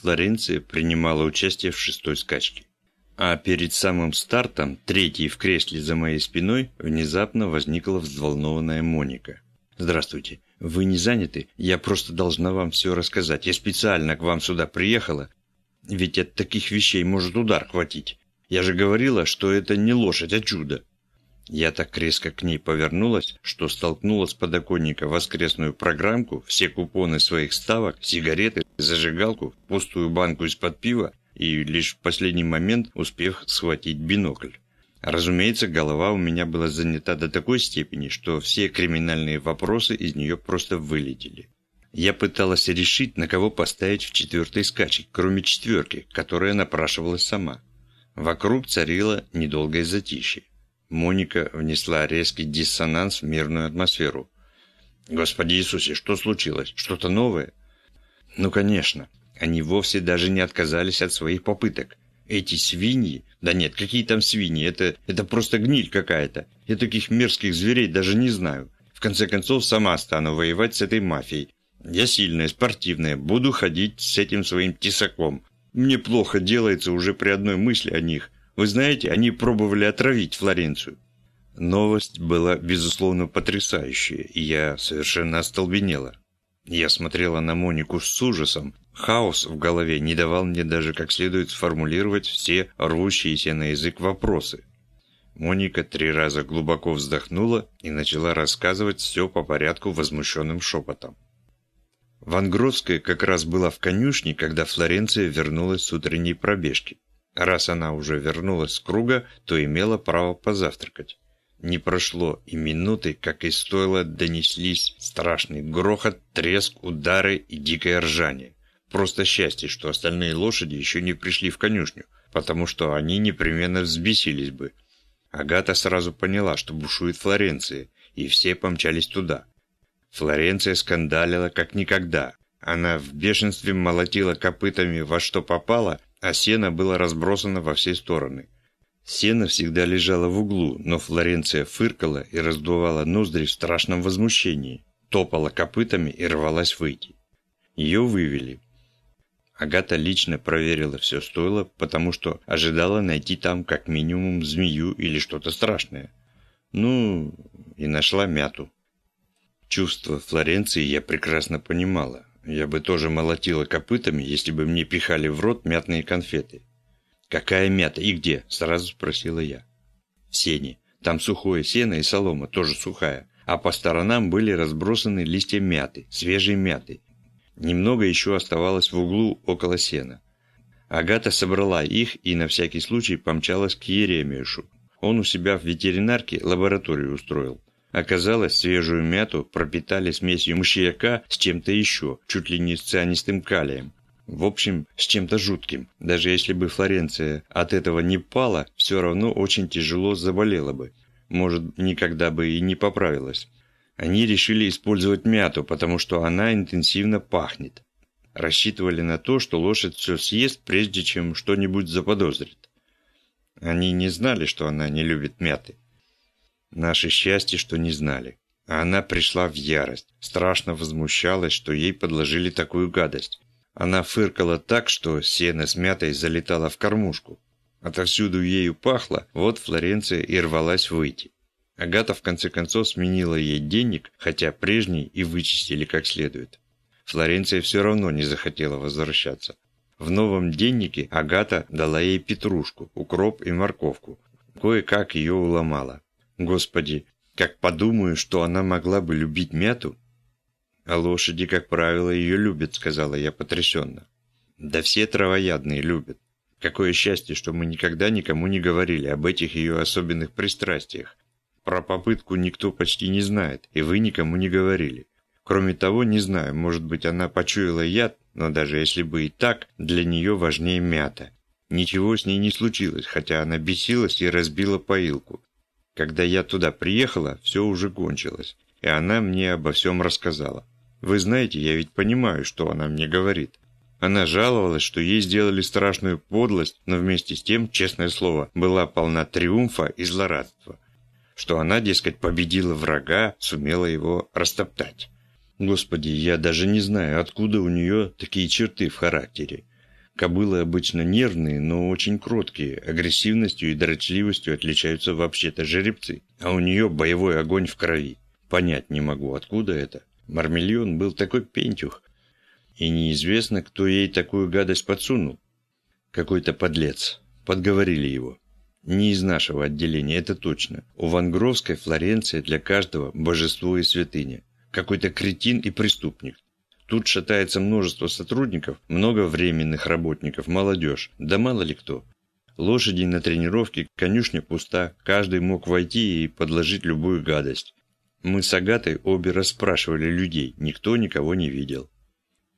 Флоренция принимала участие в шестой скачке. А перед самым стартом, третий в кресле за моей спиной, внезапно возникла взволнованная Моника. «Здравствуйте. Вы не заняты? Я просто должна вам все рассказать. Я специально к вам сюда приехала. Ведь от таких вещей может удар хватить. Я же говорила, что это не лошадь, а чудо». Я так резко к ней повернулась, что столкнула с подоконника воскресную программку, все купоны своих ставок, сигареты, зажигалку, пустую банку из-под пива и лишь в последний момент успев схватить бинокль. Разумеется, голова у меня была занята до такой степени, что все криминальные вопросы из нее просто вылетели. Я пыталась решить, на кого поставить в четвертой скачке, кроме четверки, которая напрашивалась сама. Вокруг царило недолгое затишье. Моника внесла резкий диссонанс в мирную атмосферу. «Господи Иисусе, что случилось? Что-то новое?» «Ну, конечно. Они вовсе даже не отказались от своих попыток. Эти свиньи... Да нет, какие там свиньи? Это, это просто гниль какая-то. Я таких мерзких зверей даже не знаю. В конце концов, сама стану воевать с этой мафией. Я сильная, спортивная, буду ходить с этим своим тесаком. Мне плохо делается уже при одной мысли о них. Вы знаете, они пробовали отравить Флоренцию. Новость была, безусловно, потрясающая, и я совершенно остолбенела. Я смотрела на Монику с ужасом. Хаос в голове не давал мне даже как следует сформулировать все рвущиеся на язык вопросы. Моника три раза глубоко вздохнула и начала рассказывать все по порядку возмущенным шепотом. Вангровская как раз была в конюшне, когда Флоренция вернулась с утренней пробежки. Раз она уже вернулась с круга, то имела право позавтракать. Не прошло и минуты, как из стойла донеслись страшный грохот, треск, удары и дикое ржание. Просто счастье, что остальные лошади еще не пришли в конюшню, потому что они непременно взбесились бы. Агата сразу поняла, что бушует Флоренция, и все помчались туда. Флоренция скандалила как никогда. Она в бешенстве молотила копытами во что попало а сено было разбросано во все стороны. Сено всегда лежало в углу, но Флоренция фыркала и раздувала ноздри в страшном возмущении, топала копытами и рвалась выйти. Ее вывели. Агата лично проверила все стойло, потому что ожидала найти там как минимум змею или что-то страшное. Ну, и нашла мяту. Чувство Флоренции я прекрасно понимала. Я бы тоже молотила копытами, если бы мне пихали в рот мятные конфеты. «Какая мята и где?» – сразу спросила я. «В сене. Там сухое сено и солома, тоже сухая. А по сторонам были разбросаны листья мяты, свежей мяты. Немного еще оставалось в углу около сена. Агата собрала их и на всякий случай помчалась к Еремешу. Он у себя в ветеринарке лабораторию устроил. Оказалось, свежую мяту пропитали смесью мышьяка с чем-то еще, чуть ли не с цианистым калием. В общем, с чем-то жутким. Даже если бы Флоренция от этого не пала, все равно очень тяжело заболела бы. Может, никогда бы и не поправилась. Они решили использовать мяту, потому что она интенсивно пахнет. Рассчитывали на то, что лошадь все съест, прежде чем что-нибудь заподозрит. Они не знали, что она не любит мяты. Наше счастье, что не знали. А она пришла в ярость, страшно возмущалась, что ей подложили такую гадость. Она фыркала так, что сено с мятой залетало в кормушку. Отовсюду ею пахло, вот Флоренция и рвалась выйти. Агата в конце концов сменила ей денег, хотя прежний и вычистили как следует. Флоренция все равно не захотела возвращаться. В новом деннике Агата дала ей петрушку, укроп и морковку. Кое-как ее уломала. Господи, как подумаю, что она могла бы любить мяту. А лошади, как правило, ее любят, сказала я потрясенно. Да все травоядные любят. Какое счастье, что мы никогда никому не говорили об этих ее особенных пристрастиях. Про попытку никто почти не знает, и вы никому не говорили. Кроме того, не знаю, может быть, она почуяла яд, но даже если бы и так, для нее важнее мята. Ничего с ней не случилось, хотя она бесилась и разбила поилку. Когда я туда приехала, все уже кончилось, и она мне обо всем рассказала. Вы знаете, я ведь понимаю, что она мне говорит. Она жаловалась, что ей сделали страшную подлость, но вместе с тем, честное слово, была полна триумфа и злорадства. Что она, дескать, победила врага, сумела его растоптать. Господи, я даже не знаю, откуда у нее такие черты в характере. Кобылы обычно нервные, но очень кроткие, агрессивностью и дрочливостью отличаются вообще-то жеребцы, а у нее боевой огонь в крови. Понять не могу, откуда это. Мармельон был такой пентюх, и неизвестно, кто ей такую гадость подсунул. Какой-то подлец. Подговорили его. Не из нашего отделения, это точно. У Вангровской Флоренция для каждого божество и святыня. Какой-то кретин и преступник. Тут шатается множество сотрудников, много временных работников, молодежь, да мало ли кто. Лошади на тренировке, конюшня пуста, каждый мог войти и подложить любую гадость. Мы с Агатой обе расспрашивали людей, никто никого не видел.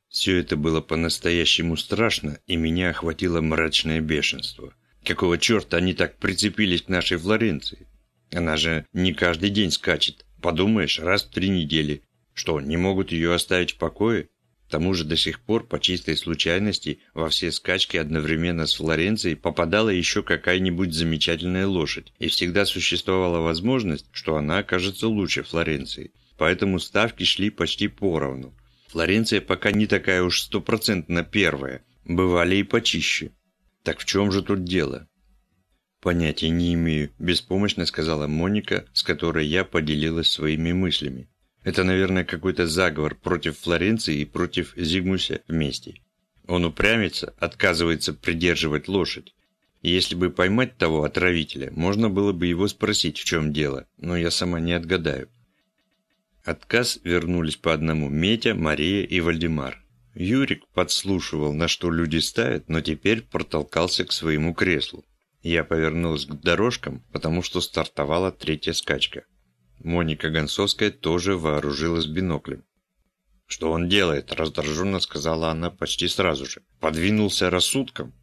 Все это было по-настоящему страшно, и меня охватило мрачное бешенство. Какого черта они так прицепились к нашей Флоренции? Она же не каждый день скачет. Подумаешь, раз в три недели. Что, не могут ее оставить в покое? К тому же до сих пор, по чистой случайности, во все скачки одновременно с Флоренцией попадала еще какая-нибудь замечательная лошадь, и всегда существовала возможность, что она окажется лучше Флоренции. Поэтому ставки шли почти поровну. Флоренция пока не такая уж стопроцентно первая, бывали и почище. Так в чем же тут дело? Понятия не имею, беспомощно сказала Моника, с которой я поделилась своими мыслями. Это, наверное, какой-то заговор против Флоренции и против Зигмуся вместе. Он упрямится, отказывается придерживать лошадь. И если бы поймать того отравителя, можно было бы его спросить, в чем дело, но я сама не отгадаю. Отказ вернулись по одному Метя, Мария и Вальдемар. Юрик подслушивал, на что люди ставят, но теперь протолкался к своему креслу. Я повернулась к дорожкам, потому что стартовала третья скачка. Моника Гонцовская тоже вооружилась биноклем. «Что он делает?» – раздраженно сказала она почти сразу же. «Подвинулся рассудком?»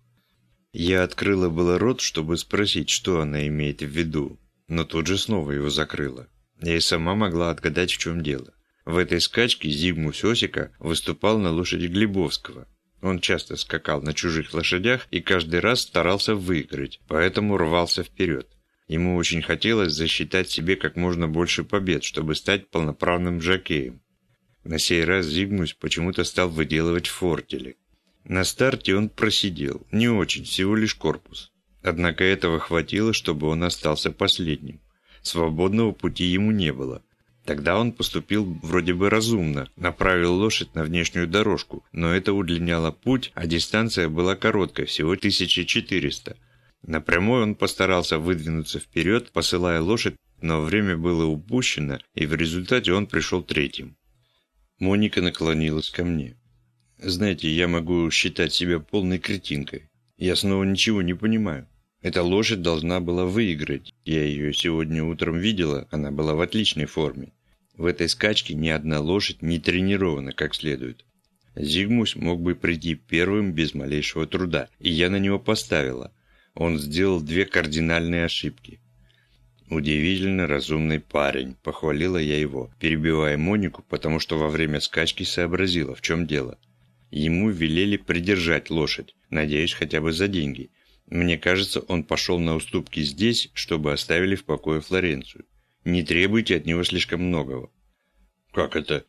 Я открыла было рот, чтобы спросить, что она имеет в виду, но тут же снова его закрыла. Я и сама могла отгадать, в чем дело. В этой скачке Зигмус Осика выступал на лошади Глебовского. Он часто скакал на чужих лошадях и каждый раз старался выиграть, поэтому рвался вперед. Ему очень хотелось засчитать себе как можно больше побед, чтобы стать полноправным жокеем. На сей раз Зигмусь почему-то стал выделывать фортели. На старте он просидел, не очень, всего лишь корпус. Однако этого хватило, чтобы он остался последним. Свободного пути ему не было. Тогда он поступил вроде бы разумно, направил лошадь на внешнюю дорожку, но это удлиняло путь, а дистанция была короткой, всего 1400. Напрямую он постарался выдвинуться вперед, посылая лошадь, но время было упущено, и в результате он пришел третьим. Моника наклонилась ко мне. «Знаете, я могу считать себя полной кретинкой. Я снова ничего не понимаю. Эта лошадь должна была выиграть. Я ее сегодня утром видела, она была в отличной форме. В этой скачке ни одна лошадь не тренирована как следует. Зигмус мог бы прийти первым без малейшего труда, и я на него поставила он сделал две кардинальные ошибки. «Удивительно разумный парень», – похвалила я его, перебивая Монику, потому что во время скачки сообразила, в чем дело. Ему велели придержать лошадь, надеюсь, хотя бы за деньги. Мне кажется, он пошел на уступки здесь, чтобы оставили в покое Флоренцию. Не требуйте от него слишком многого. «Как это?»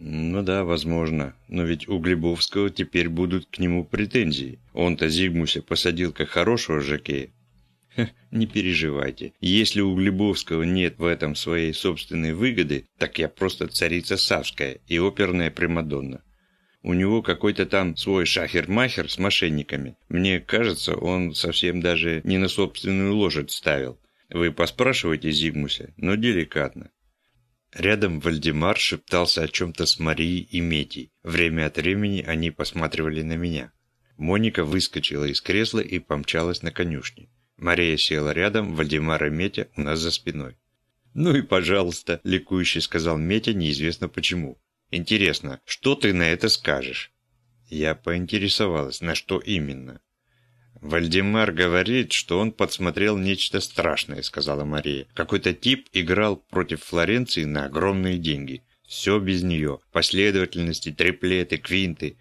Ну да, возможно. Но ведь у Глебовского теперь будут к нему претензии. Он-то Зигмуся посадил как хорошего жакея. Не переживайте. Если у Глебовского нет в этом своей собственной выгоды, так я просто царица Савская и оперная Примадонна. У него какой-то там свой шахер-махер с мошенниками. Мне кажется, он совсем даже не на собственную лошадь ставил. Вы поспрашивайте Зигмуся, но деликатно. Рядом Вальдемар шептался о чем-то с Марией и Метей. Время от времени они посматривали на меня. Моника выскочила из кресла и помчалась на конюшню. Мария села рядом, Вальдемар и Метя у нас за спиной. «Ну и пожалуйста», – ликующе сказал Метя, неизвестно почему. «Интересно, что ты на это скажешь?» Я поинтересовалась, на что именно. «Вальдемар говорит, что он подсмотрел нечто страшное», — сказала Мария. «Какой-то тип играл против Флоренции на огромные деньги. Все без нее. Последовательности, триплеты, квинты».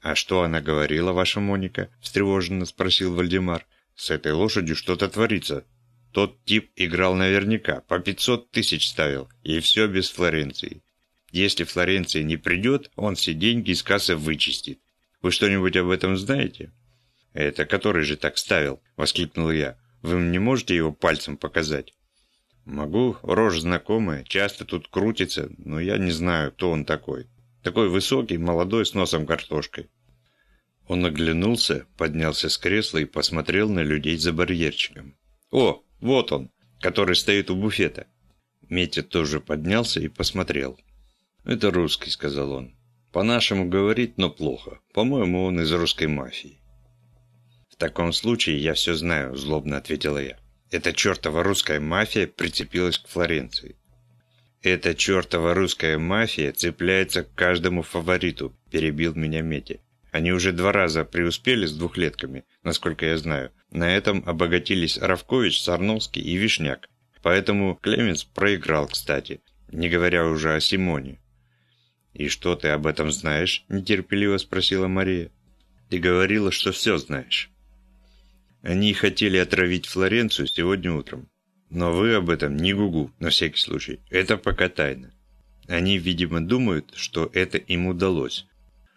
«А что она говорила, ваша Моника?» — встревоженно спросил Вальдемар. «С этой лошадью что-то творится. Тот тип играл наверняка, по 500 тысяч ставил, и все без Флоренции. Если Флоренция не придет, он все деньги из кассы вычистит. Вы что-нибудь об этом знаете?» «Это который же так ставил?» – воскликнул я. «Вы мне можете его пальцем показать?» «Могу, рожь знакомая, часто тут крутится, но я не знаю, кто он такой. Такой высокий, молодой, с носом картошкой». Он оглянулся, поднялся с кресла и посмотрел на людей за барьерчиком. «О, вот он, который стоит у буфета». Метя тоже поднялся и посмотрел. «Это русский», — сказал он. «По-нашему говорит, но плохо. По-моему, он из русской мафии». «В таком случае я все знаю», — злобно ответила я. «Эта чертова русская мафия прицепилась к Флоренции». «Эта чертова русская мафия цепляется к каждому фавориту», – перебил меня Мети. «Они уже два раза преуспели с двухлетками, насколько я знаю. На этом обогатились Равкович, Сарновский и Вишняк. Поэтому Клеменс проиграл, кстати, не говоря уже о Симоне». «И что ты об этом знаешь?» – нетерпеливо спросила Мария. «Ты говорила, что все знаешь». Они хотели отравить Флоренцию сегодня утром. Но вы об этом не гугу, на всякий случай. Это пока тайна. Они, видимо, думают, что это им удалось.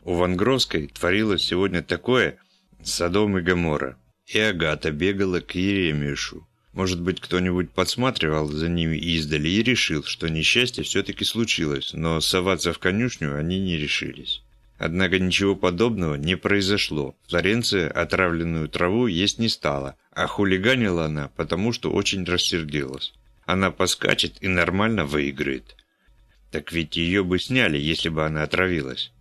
У Вангровской творилось сегодня такое Содом и Гоморра. И Агата бегала к Еремешу. Может быть, кто-нибудь подсматривал за ними издали и решил, что несчастье все-таки случилось, но соваться в конюшню они не решились. Однако ничего подобного не произошло. Флоренция отравленную траву есть не стала, а хулиганила она, потому что очень рассердилась. Она поскачет и нормально выиграет. Так ведь ее бы сняли, если бы она отравилась.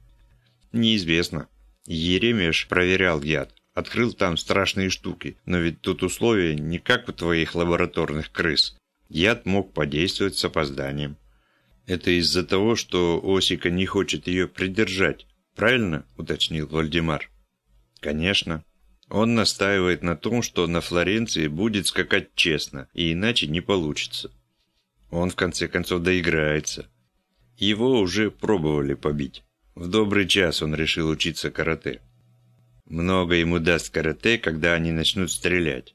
Неизвестно. Еремеш проверял яд, открыл там страшные штуки, но ведь тут условия не как у твоих лабораторных крыс. Яд мог подействовать с опозданием. Это из-за того, что Осика не хочет ее придержать, Правильно?» – уточнил Вальдемар. «Конечно. Он настаивает на том, что на Флоренции будет скакать честно, и иначе не получится. Он, в конце концов, доиграется. Его уже пробовали побить. В добрый час он решил учиться карате. Много ему даст карате, когда они начнут стрелять.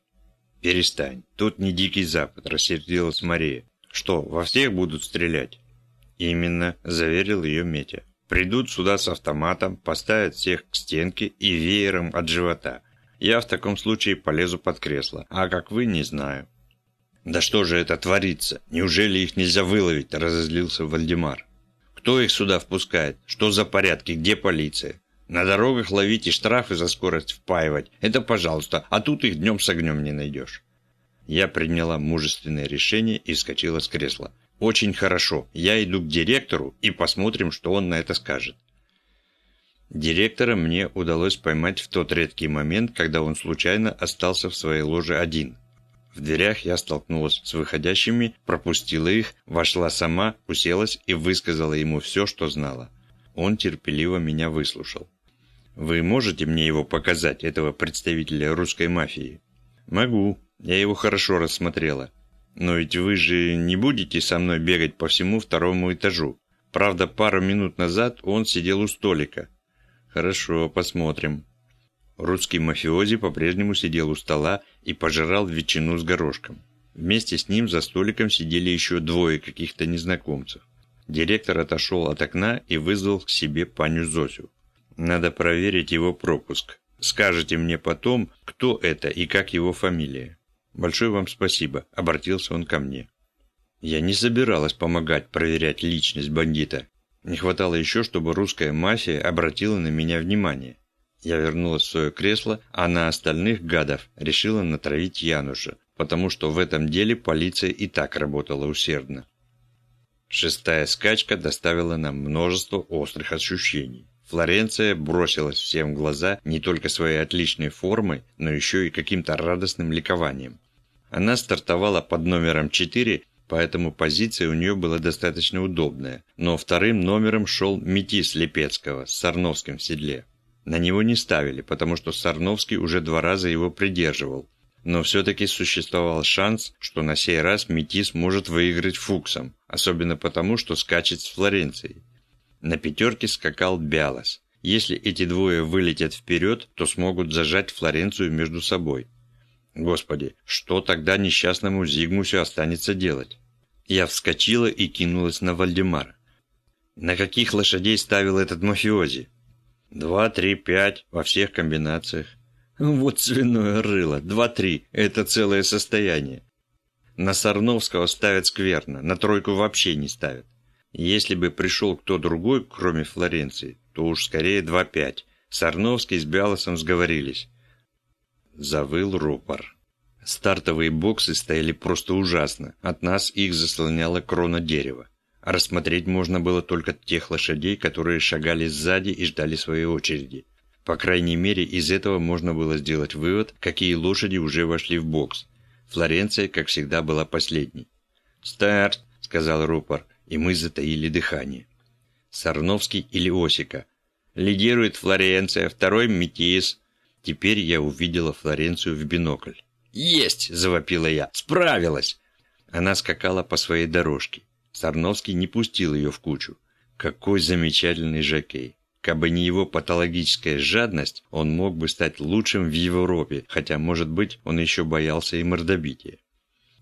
«Перестань, тут не Дикий Запад», – рассердилась Мария. «Что, во всех будут стрелять?» «Именно», – заверил ее Метя. Придут сюда с автоматом, поставят всех к стенке и веером от живота. Я в таком случае полезу под кресло, а как вы, не знаю». «Да что же это творится? Неужели их нельзя выловить?» – разозлился Вальдемар. «Кто их сюда впускает? Что за порядки? Где полиция? На дорогах ловить и штрафы за скорость впаивать – это пожалуйста, а тут их днем с огнем не найдешь». Я приняла мужественное решение и вскочила с кресла. Очень хорошо. Я иду к директору и посмотрим, что он на это скажет. Директора мне удалось поймать в тот редкий момент, когда он случайно остался в своей ложе один. В дверях я столкнулась с выходящими, пропустила их, вошла сама, уселась и высказала ему все, что знала. Он терпеливо меня выслушал. «Вы можете мне его показать, этого представителя русской мафии?» «Могу. Я его хорошо рассмотрела. Но ведь вы же не будете со мной бегать по всему второму этажу. Правда, пару минут назад он сидел у столика. Хорошо, посмотрим. Русский мафиози по-прежнему сидел у стола и пожирал ветчину с горошком. Вместе с ним за столиком сидели еще двое каких-то незнакомцев. Директор отошел от окна и вызвал к себе паню Зосю. Надо проверить его пропуск. Скажете мне потом, кто это и как его фамилия. «Большое вам спасибо», – обратился он ко мне. Я не собиралась помогать проверять личность бандита. Не хватало еще, чтобы русская мафия обратила на меня внимание. Я вернулась в свое кресло, а на остальных гадов решила натравить Януша, потому что в этом деле полиция и так работала усердно. Шестая скачка доставила нам множество острых ощущений. Флоренция бросилась всем в глаза не только своей отличной формой, но еще и каким-то радостным ликованием. Она стартовала под номером 4, поэтому позиция у нее была достаточно удобная, но вторым номером шел Метис Лепецкого с Сарновским в седле. На него не ставили, потому что Сарновский уже два раза его придерживал. Но все-таки существовал шанс, что на сей раз Метис может выиграть Фуксом, особенно потому, что скачет с Флоренцией. На пятерке скакал Бялос. Если эти двое вылетят вперед, то смогут зажать Флоренцию между собой. Господи, что тогда несчастному Зигмусю останется делать? Я вскочила и кинулась на Вальдемара. На каких лошадей ставил этот мафиози? Два, три, пять во всех комбинациях. Вот свиное рыло. Два-три. Это целое состояние. На Сарновского ставят скверно, на тройку вообще не ставят. Если бы пришел кто другой, кроме Флоренции, то уж скорее два-пять. Сарновский с Бялосом сговорились. Завыл рупор. Стартовые боксы стояли просто ужасно. От нас их заслоняла крона дерева. Рассмотреть можно было только тех лошадей, которые шагали сзади и ждали своей очереди. По крайней мере, из этого можно было сделать вывод, какие лошади уже вошли в бокс. Флоренция, как всегда, была последней. «Старт!» – сказал рупор, и мы затаили дыхание. Сарновский или Осика. Лидирует Флоренция, второй Метис. Теперь я увидела Флоренцию в бинокль. «Есть!» – завопила я. «Справилась!» Она скакала по своей дорожке. Сарновский не пустил ее в кучу. Какой замечательный жокей. Кабы не его патологическая жадность, он мог бы стать лучшим в Европе, хотя, может быть, он еще боялся и мордобития.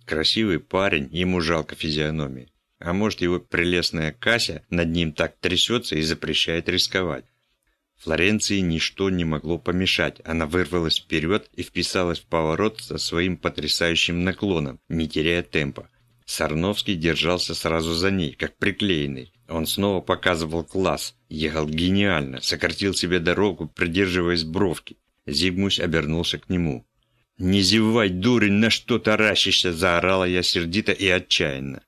Красивый парень, ему жалко физиономии. А может, его прелестная Кася над ним так трясется и запрещает рисковать. Флоренции ничто не могло помешать. Она вырвалась вперед и вписалась в поворот со своим потрясающим наклоном, не теряя темпа. Сарновский держался сразу за ней, как приклеенный. Он снова показывал класс, ехал гениально, сократил себе дорогу, придерживаясь бровки. Зигмусь обернулся к нему. «Не зевай, дурень, на что таращишься!» – заорала я сердито и отчаянно.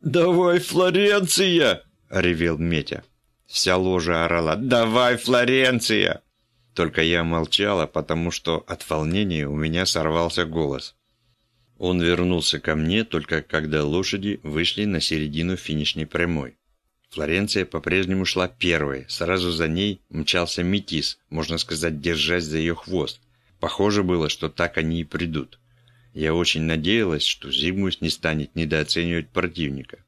«Давай, Флоренция!» – ревел Метя. Вся ложа орала «Давай, Флоренция!» Только я молчала, потому что от волнения у меня сорвался голос. Он вернулся ко мне только когда лошади вышли на середину финишной прямой. Флоренция по-прежнему шла первой, сразу за ней мчался Метис, можно сказать, держась за ее хвост. Похоже было, что так они и придут. Я очень надеялась, что Зигмус не станет недооценивать противника.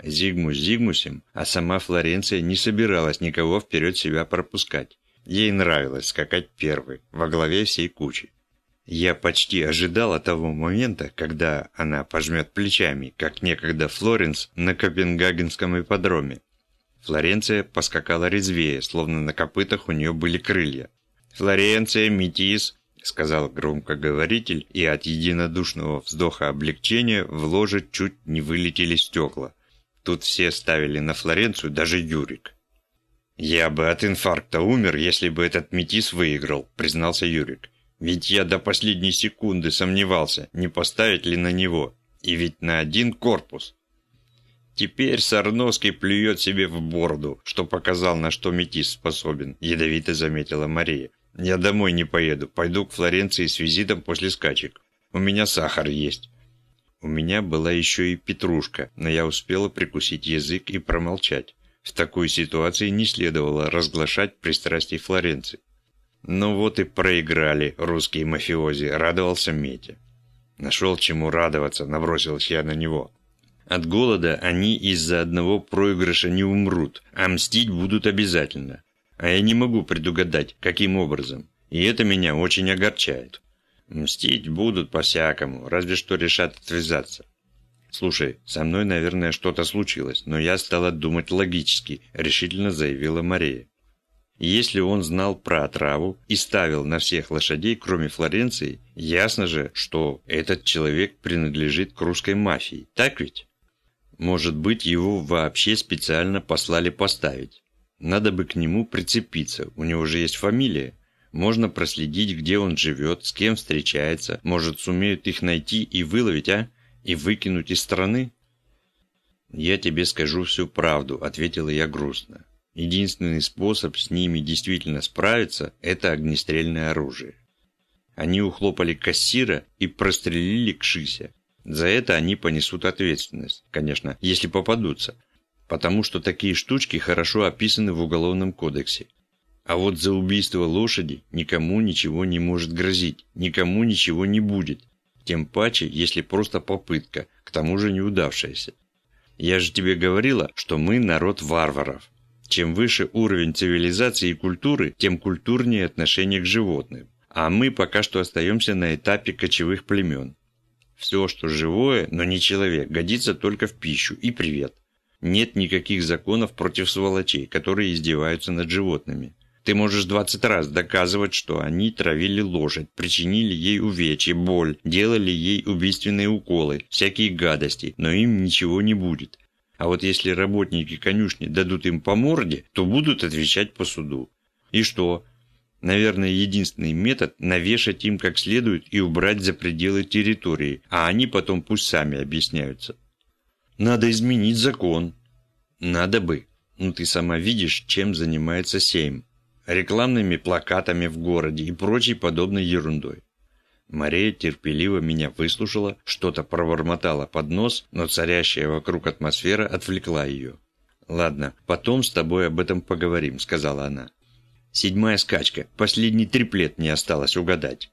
Зигмус Зигмусем, а сама Флоренция не собиралась никого вперед себя пропускать. Ей нравилось скакать первой, во главе всей кучи. Я почти ожидала того момента, когда она пожмет плечами, как некогда Флоренс на Копенгагенском ипподроме. Флоренция поскакала резвее, словно на копытах у нее были крылья. «Флоренция, метис!» — сказал громкоговоритель, и от единодушного вздоха облегчения в ложе чуть не вылетели стекла. Тут все ставили на Флоренцию, даже Юрик. «Я бы от инфаркта умер, если бы этот метис выиграл», — признался Юрик. Ведь я до последней секунды сомневался, не поставить ли на него. И ведь на один корпус. Теперь Сарновский плюет себе в бороду, что показал, на что метис способен, ядовито заметила Мария. Я домой не поеду, пойду к Флоренции с визитом после скачек. У меня сахар есть. У меня была еще и петрушка, но я успела прикусить язык и промолчать. В такой ситуации не следовало разглашать пристрастий Флоренции. Ну вот и проиграли русские мафиози, радовался Метя. Нашел чему радоваться, набросился я на него. От голода они из-за одного проигрыша не умрут, а мстить будут обязательно. А я не могу предугадать, каким образом. И это меня очень огорчает. Мстить будут по-всякому, разве что решат отвязаться. «Слушай, со мной, наверное, что-то случилось, но я стала думать логически», – решительно заявила Мария. Если он знал про отраву и ставил на всех лошадей, кроме Флоренции, ясно же, что этот человек принадлежит к русской мафии, так ведь? Может быть, его вообще специально послали поставить. Надо бы к нему прицепиться, у него же есть фамилия. Можно проследить, где он живет, с кем встречается, может, сумеют их найти и выловить, а? И выкинуть из страны? «Я тебе скажу всю правду», — ответила я грустно. Единственный способ с ними действительно справиться – это огнестрельное оружие. Они ухлопали кассира и прострелили Кшися. За это они понесут ответственность, конечно, если попадутся, потому что такие штучки хорошо описаны в Уголовном кодексе. А вот за убийство лошади никому ничего не может грозить, никому ничего не будет, тем паче, если просто попытка, к тому же неудавшаяся. Я же тебе говорила, что мы народ варваров, чем выше уровень цивилизации и культуры, тем культурнее отношение к животным. А мы пока что остаемся на этапе кочевых племен. Все, что живое, но не человек, годится только в пищу и привет. Нет никаких законов против сволочей, которые издеваются над животными. Ты можешь двадцать раз доказывать, что они травили лошадь, причинили ей увечья, боль, делали ей убийственные уколы, всякие гадости, но им ничего не будет. А вот если работники конюшни дадут им по морде, то будут отвечать по суду. И что? Наверное, единственный метод – навешать им как следует и убрать за пределы территории, а они потом пусть сами объясняются. Надо изменить закон. Надо бы. Ну ты сама видишь, чем занимается Сейм. Рекламными плакатами в городе и прочей подобной ерундой. Мария терпеливо меня выслушала, что-то пробормотала под нос, но царящая вокруг атмосфера отвлекла ее. «Ладно, потом с тобой об этом поговорим», — сказала она. «Седьмая скачка. Последний триплет не осталось угадать».